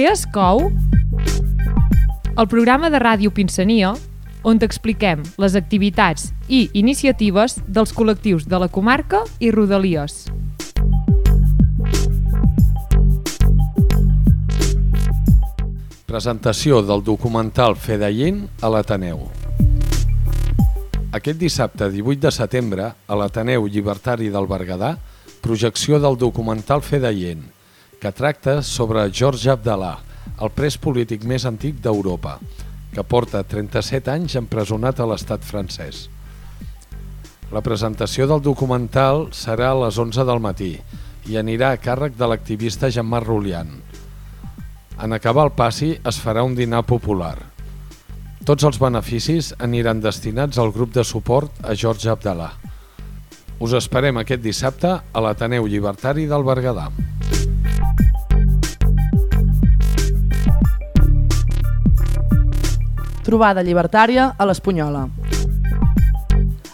Què es cou? El programa de ràdio Pinsania, on t'expliquem les activitats i iniciatives dels col·lectius de la comarca i Rodalies. Presentació del documental Fedallín a l'Ateneu. Aquest dissabte 18 de setembre, a l'Ateneu Llibertari del Berguedà, projecció del documental Fedallín, que tracta sobre George Abdalà, el pres polític més antic d'Europa, que porta 37 anys empresonat a l'estat francès. La presentació del documental serà a les 11 del matí i anirà a càrrec de l'activista Jean-Marc Rolian. En acabar el passi es farà un dinar popular. Tots els beneficis aniran destinats al grup de suport a George Abdalà. Us esperem aquest dissabte a l'Ateneu Llibertari del Berguedà. Trobada llibertària a l'Espunyola.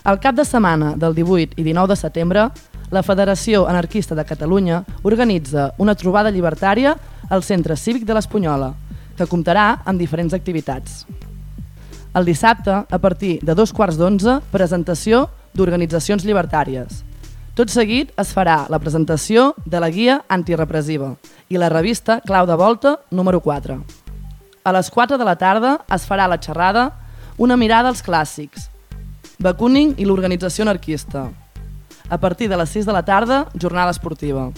Al cap de setmana del 18 i 19 de setembre, la Federació Anarquista de Catalunya organitza una trobada llibertària al Centre Cívic de l'Espunyola, que comptarà amb diferents activitats. El dissabte, a partir de dos quarts d'onze, presentació d'organitzacions llibertàries. Tot seguit es farà la presentació de la guia antirepressiva i la revista Clau de Volta número 4. A les 4 de la tarda es farà la xerrada Una mirada als clàssics, Bakunin i l'organització anarquista. A partir de les 6 de la tarda, jornada esportiva.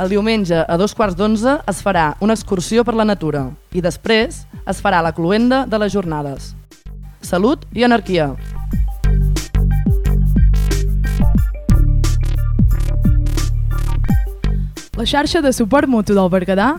El diumenge a dos quarts d'onze es farà una excursió per la natura i després es farà la cluenda de les jornades. Salut i anarquia! La xarxa de suport mutu del Berguedà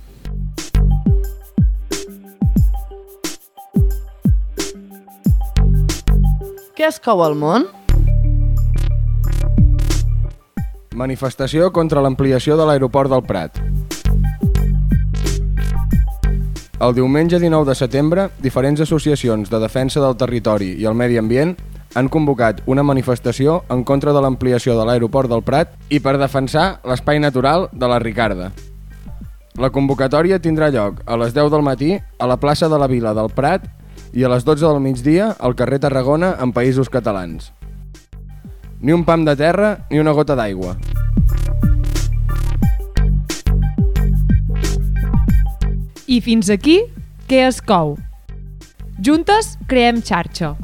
Què es cou al món? Manifestació contra l'ampliació de l'aeroport del Prat. El diumenge 19 de setembre, diferents associacions de defensa del territori i el medi ambient han convocat una manifestació en contra de l'ampliació de l'aeroport del Prat i per defensar l'espai natural de la Ricarda. La convocatòria tindrà lloc a les 10 del matí a la plaça de la Vila del Prat i a les 12 del migdia al carrer Tarragona en Països Catalans. Ni un pam de terra ni una gota d'aigua. I fins aquí, què es cou? Juntes creem xarxa.